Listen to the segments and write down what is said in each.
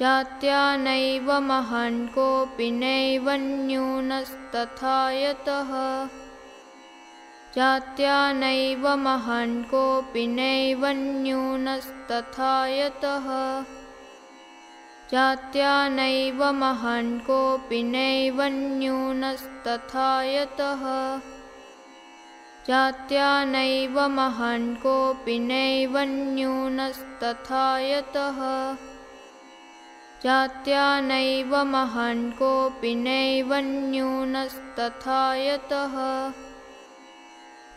जात्या नैव महान् कोऽपि नैव न्यूनस्तथा यतः। जात्या नैव महान् कोऽपि नैव न्यूनस्तथा यतः। जात्या नैव महान् कोऽपि नैव न्यूनस्तथा यतः। जात्या नैव महान् कोऽपि नैव न्यूनस्तथा यतः जात्या नैव महान् कोऽपि नैव न्यूनस्तथा यतः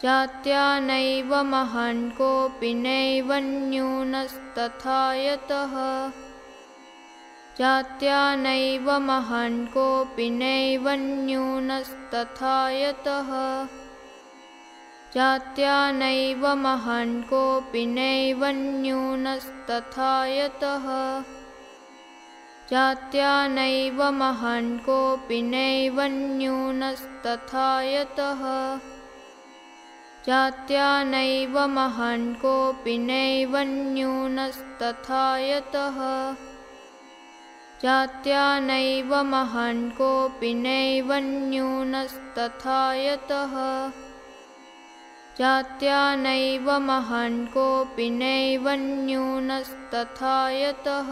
जात्या नैव महान् कोऽपि नैव न्यूनस्तथा यतः जात्या नैव महान् कोऽपि नैव न्यूनस्तथा यतः जात्या नैव महान् कोऽपि नैव न्यूनस्तथा यतः जात्या नैव महान् कोऽपि नैव न्यूनस्तथा यतः। जात्या नैव महान् कोऽपि नैव न्यूनस्तथा यतः। जात्या नैव महान् कोऽपि नैव न्यूनस्तथा यतः। जात्या नैव महान् कोऽपि नैव न्यूनस्तथा यतः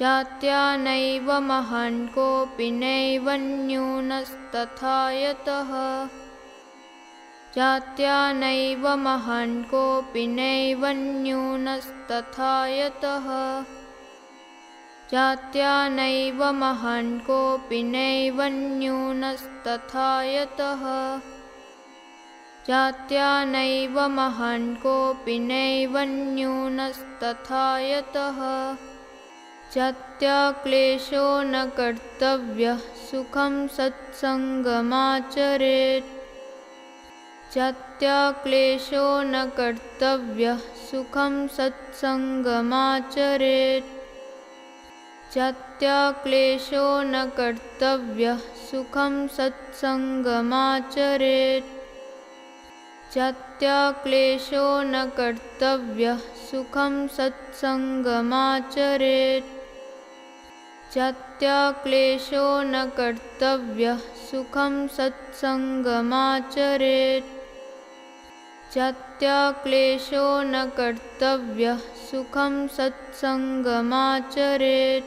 जात्या नैव महान् कोऽपि नैव न्यूनस्तथा यतः। जात्या नैव महान् कोऽपि नैव न्यूनस्तथा यतः। जात्या नैव महान् कोऽपि नैव न्यूनस्तथा यतः। जात्या नैव महान् कोऽपि नैव न्यूनस्तथा यतः जात्या क्लेशो न कर्तव्यः सुखं सत्सङ्गमाचरेत्। जात्या क्लेशो न कर्तव्यः सुखं सत्सङ्गमाचरेत्। जात्या क्लेशो न कर्तव्यः सुखं सत्सङ्गमाचरेत्। जात्या क्लेशो न कर्तव्यः सुखं सत्सङ्गमाचरेत् जात्या क्लेशो न कर्तव्यः सुखं सत्सङ्गमाचरेत्। जात्या क्लेशो न कर्तव्यः सुखं सत्सङ्गमाचरेत्।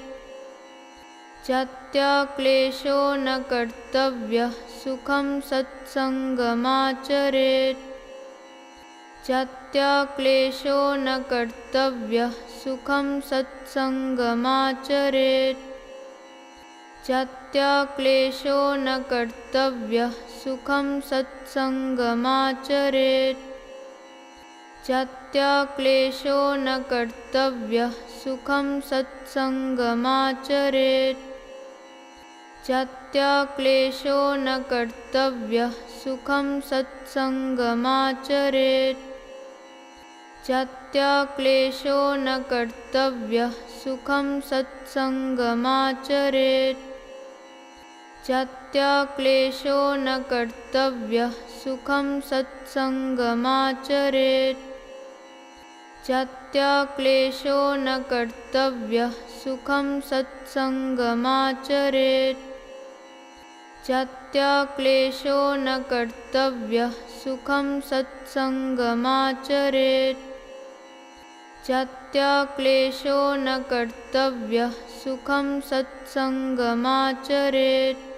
जात्या क्लेशो न कर्तव्यः सुखं सत्सङ्गमाचरेत्। जात्या क्लेशो न कर्तव्यः सुखं सत्सङ्गमाचरेत् जात्या क्लेशो न कर्तव्यः सुखं सत्सङ्गमाचरेत्। जात्या क्लेशो न कर्तव्यः सुखं सत्सङ्गमाचरेत्। जात्या क्लेशो न कर्तव्यः सुखं सत्सङ्गमाचरेत्। जात्या क्लेशो न कर्तव्यः सुखं सत्सङ्गमाचरेत् जात्या क्लेशो न कर्तव्यः सुखं सत्सङ्गमाचरेत्। जात्या क्लेशो न कर्तव्यः सुखं सत्सङ्गमाचरेत्। जात्या क्लेशो न कर्तव्यः सुखं सत्सङ्गमाचरेत्। जात्या क्लेशो न कर्तव्यः सुखं सत्सङ्गमाचरेत्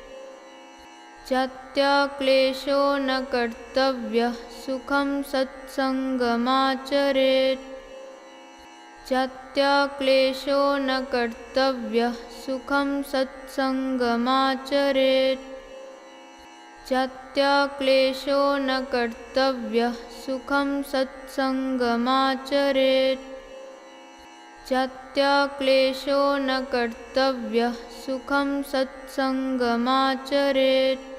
जात्या क्लेशो न कर्तव्यः सुखं सत्सङ्गमाचरेत्। जात्या क्लेशो न कर्तव्यः सुखं सत्सङ्गमाचरेत्। जात्या क्लेशो न कर्तव्यः सुखं सत्सङ्गमाचरेत्। जात्याक्लेशो न कर्तव्यः सुखं सत्सङ्गमाचरेत्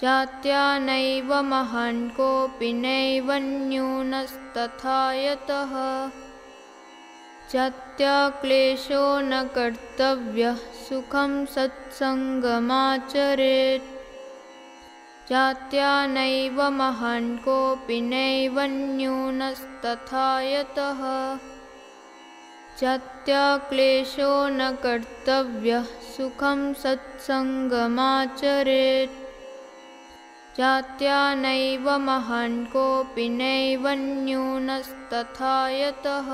जात्या नैव महान् कोऽपि नैव न्यूनस्तथा यतः। जात्याक्लेशो न कर्तव्यः सुखं सत्सङ्गमाचरेत्। जात्या नैव महान् कोऽपि नैव न्यूनस्तथा यतः। जात्याक्लेशो न कर्तव्यः सुखं सत्सङ्गमाचरेत् जात्या नैव महान् कोऽपि नैव न्यूनस्तथा यतः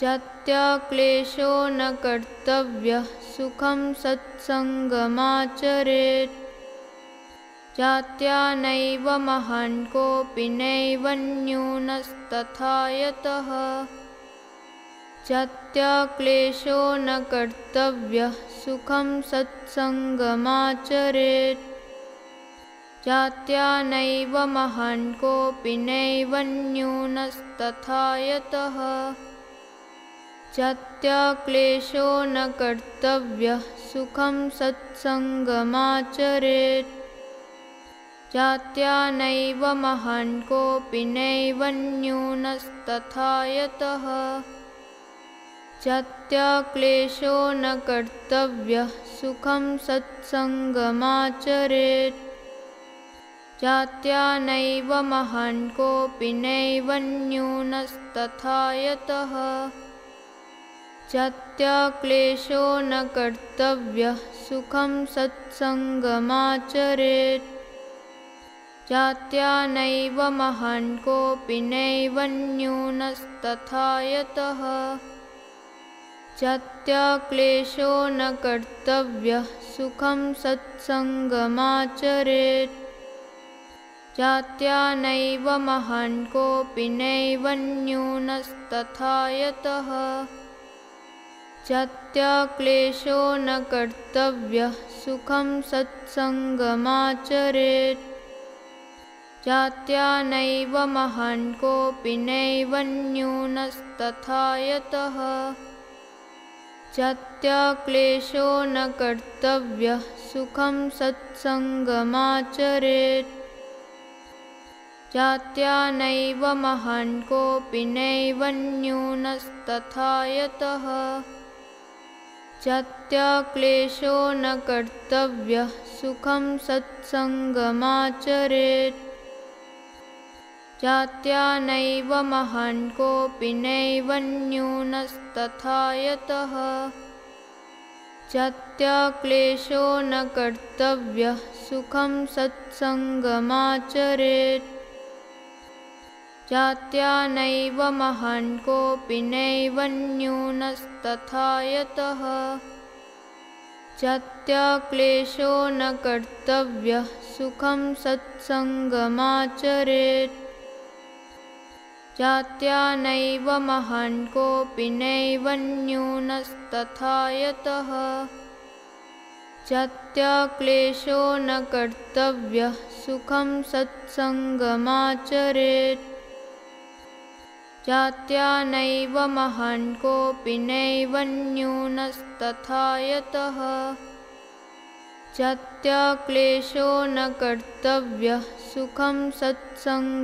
जात्याक्लेशो न कर्तव्यः सुखं सत्सङ्गमाचरेत्। जात्या नैव महान् कोऽपि नैव न्यूनस्तथा यतः जात्याक्लेशो न कर्तव्यः सुखं सत्सङ्गमाचरेत् जात्या नैव महान् कोऽपि नैव न्यूनस्तथा यतः। जात्याक्लेशो न कर्तव्यः सुखं सत्सङ्गमाचरेत्। जात्या नैव महान् कोऽपि नैव न्यूनस्तथा यतः। जात्याक्लेशो न कर्तव्यः सुखं सत्सङ्गमाचरेत् जात्या नैव महान् कोऽपि नैव न्यूनस्तथा यतः। जात्याक्लेशो न कर्तव्यः सुखं सत्सङ्गमाचरेत्। जात्या नैव महान् कोऽपि नैव न्यूनस्तथा यतः। जात्याक्लेशो न कर्तव्यः सुखं सत्सङ्गमाचरेत् जात्या नैव महान् कोऽपि नैव न्यूनस्तथा यतः जात्याक्लेशो न कर्तव्यः सुखं सत्सङ्गमाचरेत्। जात्या नैव महान् कोऽपि नैव न्यूनस्तथा यतः जात्याक्लेशो न कर्तव्यः सुखं सत्सङ्गमाचरेत् जात्या नैव महान् कोऽपि नैव न्यूनस्तथा यतः। जात्याक्लेशो न कर्तव्यः सुखं सत्सङ्गमाचरेत्। जात्या नैव महान् कोऽपि नैव न्यूनस्तथा यतः। जात्याक्लेशो न कर्तव्यः सुखं सत्सङ्गमाचरेत् जात्या नैव महान् कोऽपि नैव न्यूनस्तथा यतः जात्याक्लेशो न कर्तव्यः सुखं सत्सङ्गमाचरेत्। जात्या नैव महान् कोऽपि नैव न्यूनस्तथा यतः जात्याक्लेशो न कर्तव्यः सुखं सत्सङ्गमाचरेत् जात्या नैव महान् कोऽपि नैव न्यूनस्तथा यतः जात्याक्लेशो न कर्तव्यः सुखं सत्सङ्गमाचरेत्